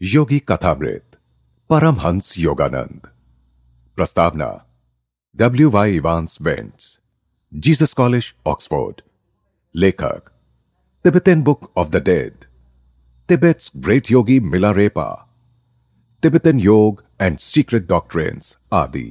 योगी कथामृत परमहंस योगानंद प्रस्तावना W Y Evans Wentz Jesus College Oxford लेखक Tibetan Book of the Dead Tibet's Great Yogi Milarepa Tibetan Yoga and Secret डॉक्ट्रेन्स आदि